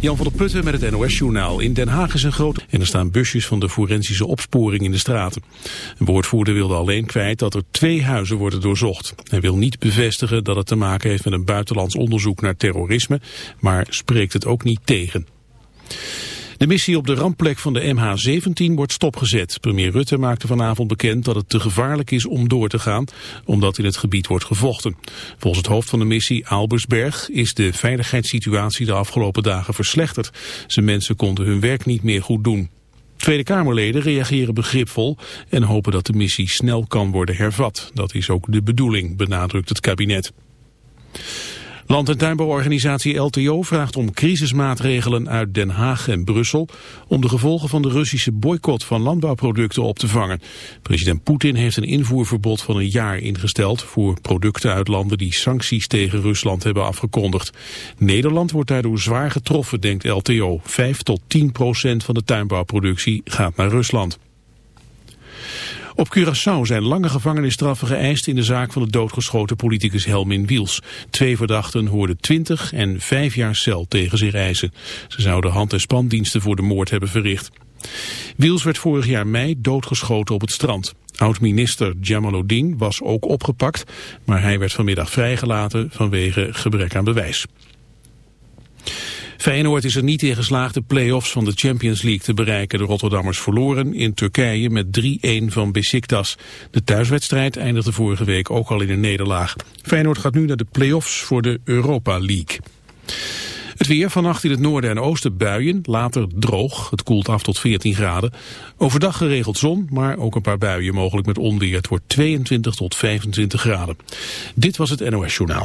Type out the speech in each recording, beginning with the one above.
Jan van der Putten met het NOS-journaal. In Den Haag is een groot... En er staan busjes van de forensische opsporing in de straten. Een woordvoerder wilde alleen kwijt dat er twee huizen worden doorzocht. Hij wil niet bevestigen dat het te maken heeft met een buitenlands onderzoek naar terrorisme... maar spreekt het ook niet tegen. De missie op de rampplek van de MH17 wordt stopgezet. Premier Rutte maakte vanavond bekend dat het te gevaarlijk is om door te gaan, omdat in het gebied wordt gevochten. Volgens het hoofd van de missie, Albersberg, is de veiligheidssituatie de afgelopen dagen verslechterd. Zijn mensen konden hun werk niet meer goed doen. Tweede Kamerleden reageren begripvol en hopen dat de missie snel kan worden hervat. Dat is ook de bedoeling, benadrukt het kabinet. Land- en tuinbouworganisatie LTO vraagt om crisismaatregelen uit Den Haag en Brussel om de gevolgen van de Russische boycott van landbouwproducten op te vangen. President Poetin heeft een invoerverbod van een jaar ingesteld voor producten uit landen die sancties tegen Rusland hebben afgekondigd. Nederland wordt daardoor zwaar getroffen, denkt LTO. 5 tot 10 procent van de tuinbouwproductie gaat naar Rusland. Op Curaçao zijn lange gevangenisstraffen geëist in de zaak van de doodgeschoten politicus Helmin Wiels. Twee verdachten hoorden 20 en 5 jaar cel tegen zich eisen. Ze zouden hand- en spandiensten voor de moord hebben verricht. Wiels werd vorig jaar mei doodgeschoten op het strand. Oud-minister Jamaluddin was ook opgepakt, maar hij werd vanmiddag vrijgelaten vanwege gebrek aan bewijs. Feyenoord is er niet in geslaagd de play-offs van de Champions League te bereiken. De Rotterdammers verloren in Turkije met 3-1 van Besiktas. De thuiswedstrijd eindigde vorige week ook al in een nederlaag. Feyenoord gaat nu naar de play-offs voor de Europa League. Het weer vannacht in het noorden en oosten buien, later droog. Het koelt af tot 14 graden. Overdag geregeld zon, maar ook een paar buien mogelijk met onweer. Het wordt 22 tot 25 graden. Dit was het NOS Journaal.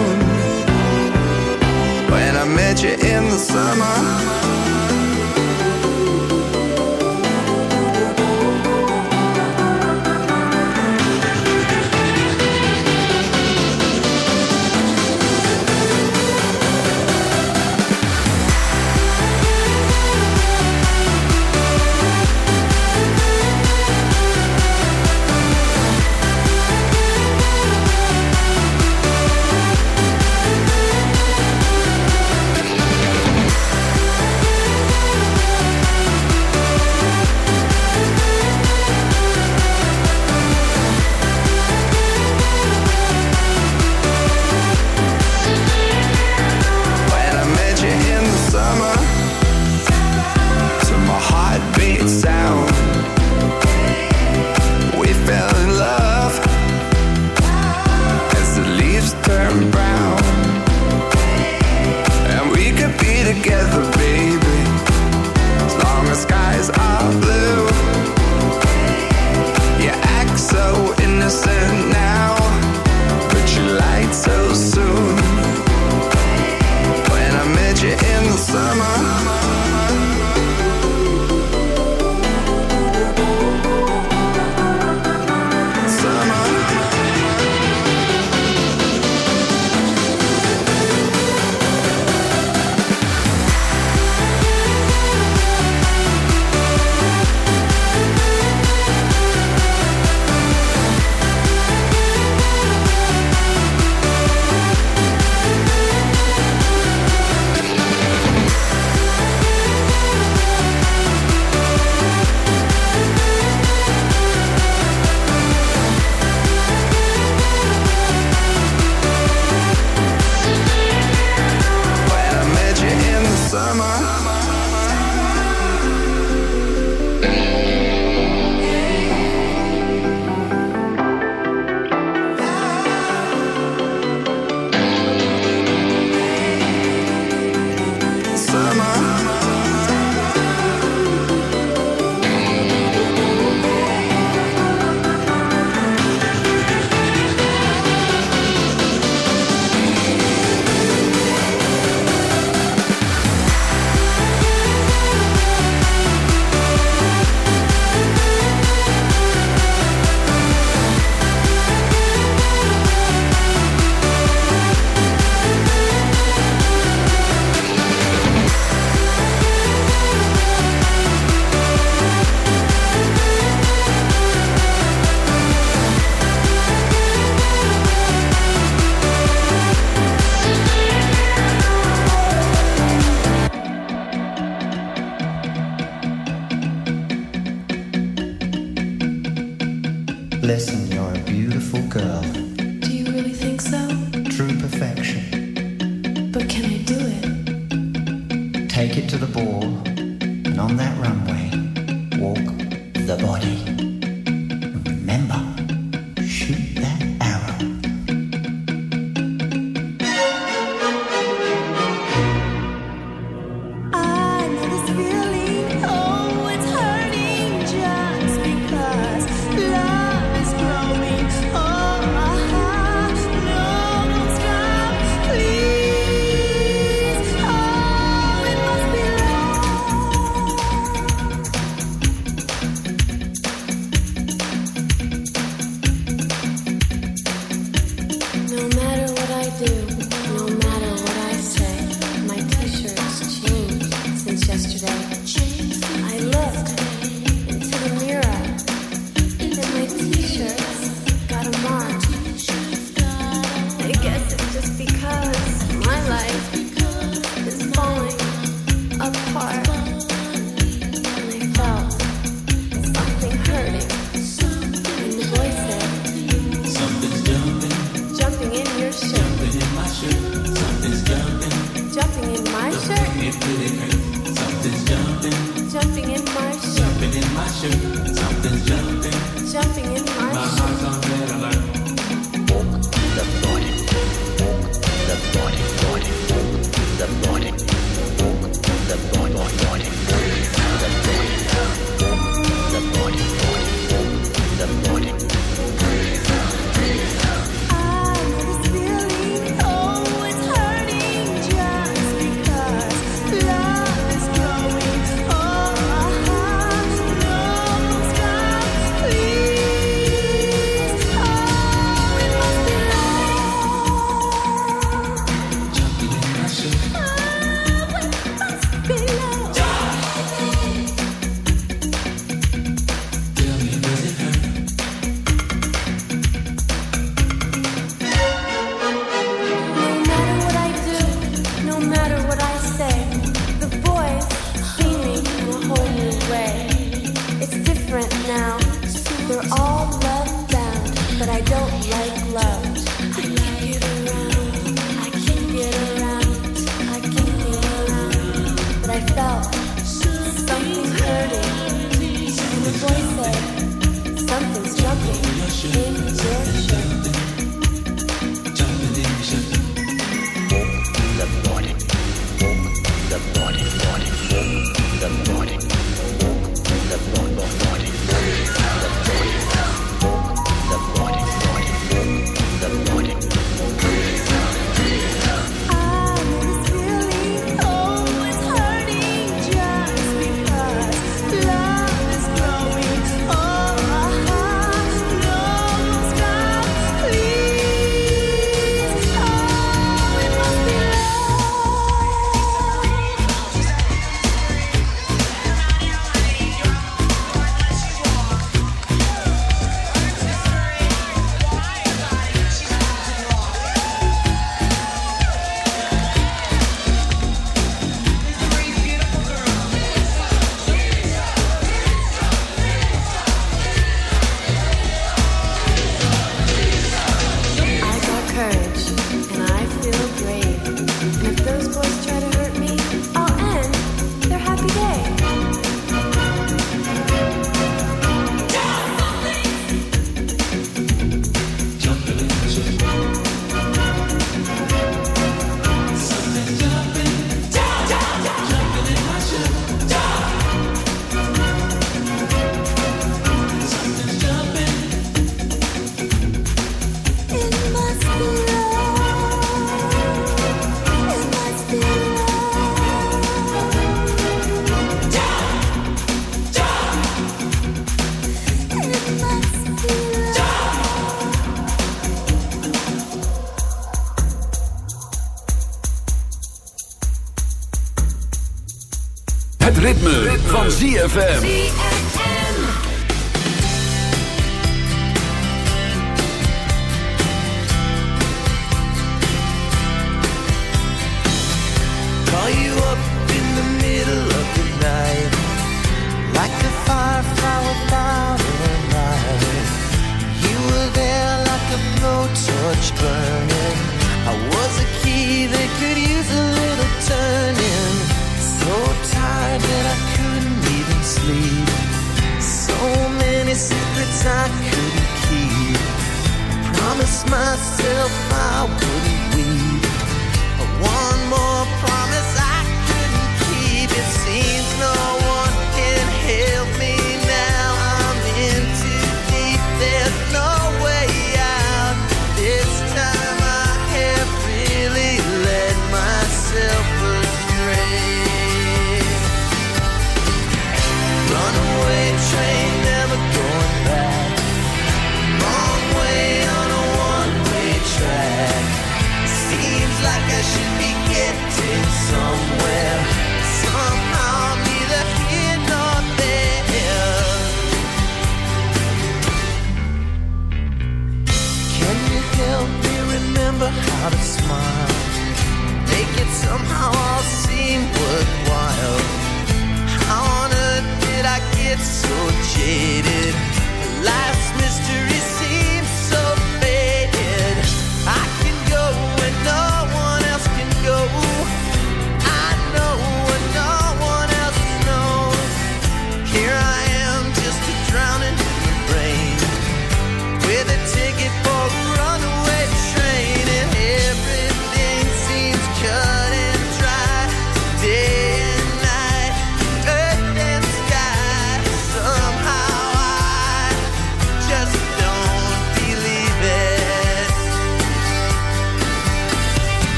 summer.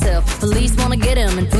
myself. Police wanna get him and Put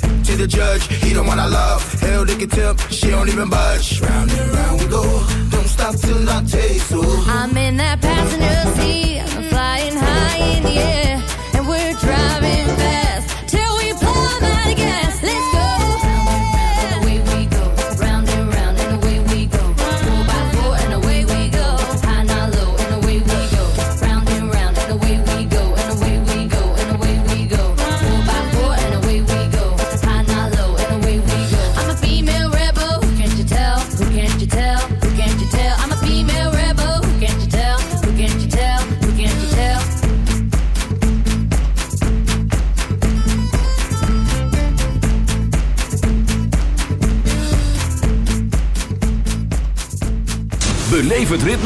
see the judge. He don't one I love. Hell, they can tip. She don't even budge. Round and round we go. Don't stop till I taste. Oh. I'm in that passenger seat. I'm flying high in the air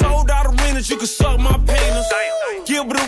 Sold out arenas, you can suck my penis. Gilbert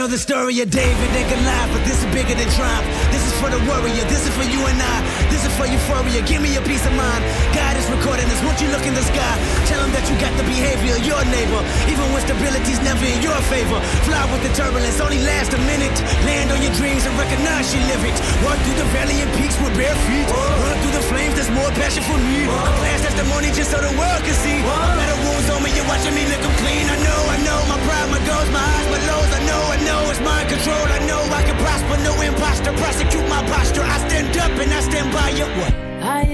Know the story of David and Goliath, but this is bigger than triumph. This is for the warrior. This is for you and I. This is for euphoria. Give me a peace of mind. God is recording this. Won't you look in the sky? Tell him that you got the behavior of your neighbor, even when stability's never in your favor. Fly with the turbulence, only last a minute. Land on your dreams and recognize you live it. Walk through the valley and peaks with bare feet. Run through the flames. There's more passion for me. A glass testimony just so the world can see. Better wounds on me. You're watching me 'em clean. I know, I know. My pride, my goals, my highs, my lows. I know, I know. It's mind control. I know I can prosper. No imposter. Prosecute my posture. I stand up and I stand by you. What?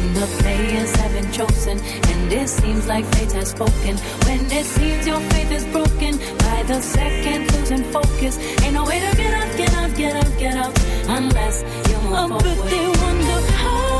And the players have been chosen, and it seems like fate has spoken. When it seems your faith is broken, by the second losing focus. Ain't no way to get out, get out, get out, get out, unless you move Oh, but they wonder how.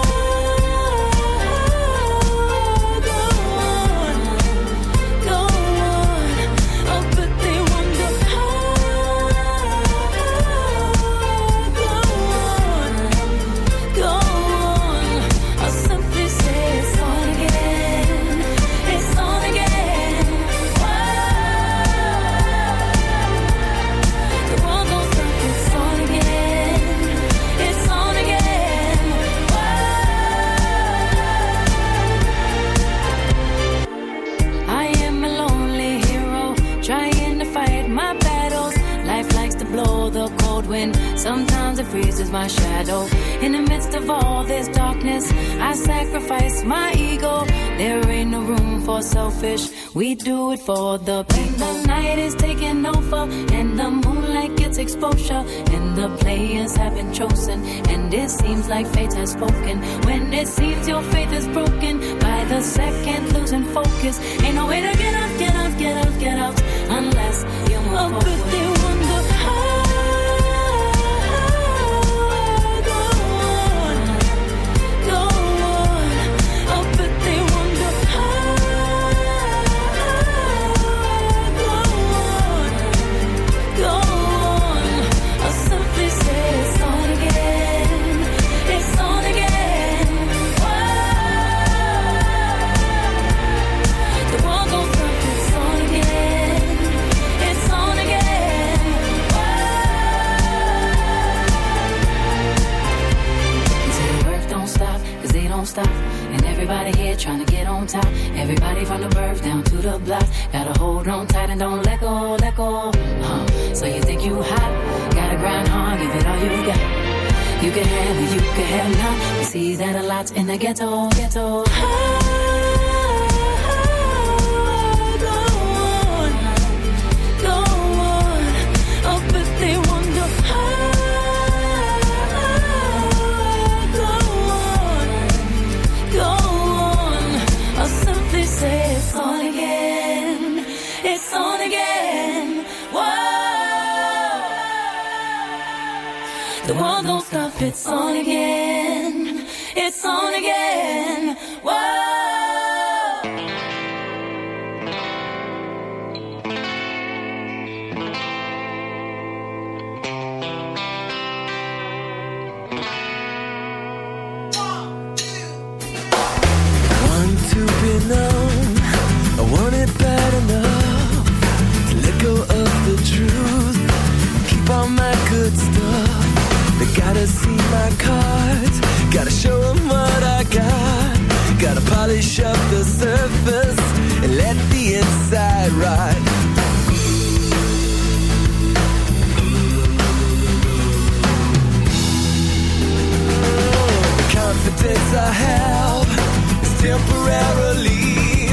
Give it all you got. You can have it, you can have none. We see that a lot in the ghetto, ghetto. It's on again. It's on again. Gotta see my cards. Gotta show 'em what I got. Gotta polish up the surface and let the inside ride. Confidence I have is temporarily.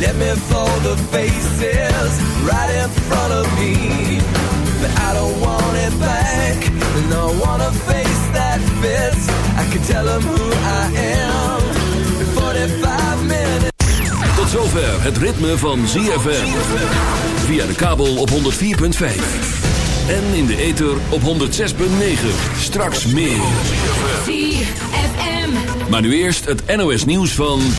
Let me fold the faces right in front of me. But I don't want it back. And I wanna face that fits. I can tell them who I am. In 45 minutes. Tot zover het ritme van ZFM. Via de kabel op 104.5. En in de ether op 106.9. Straks meer. ZFM. Maar nu eerst het NOS nieuws van...